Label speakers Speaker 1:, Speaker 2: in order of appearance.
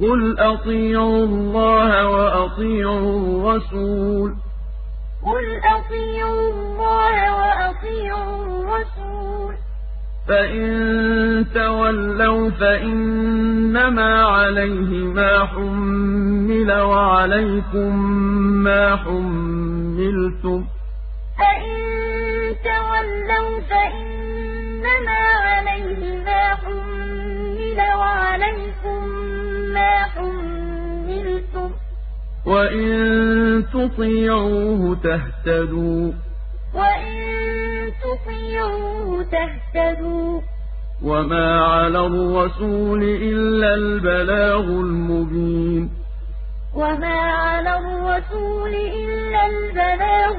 Speaker 1: قُلْ أَطِيعُوا اللَّهَ وَأَطِيعُوا الرَّسُولَ فَإِن تَوَلَّوْا فَإِنَّمَا عَلَيْهِ مَا حُمِّلَ وَعَلَيْكُم مَّا حُمِّلْتُمْ ۖ وَإِن تُطِيعُوهُ تَهْتَدُوا ۚ وَمَا عَلَى الرَّسُولِ إِلَّا الْبَلَاغُ الْمُبِينُ
Speaker 2: وَمَا عَلَى الرَّسُولِ إِلَّا الْبَلَاغُ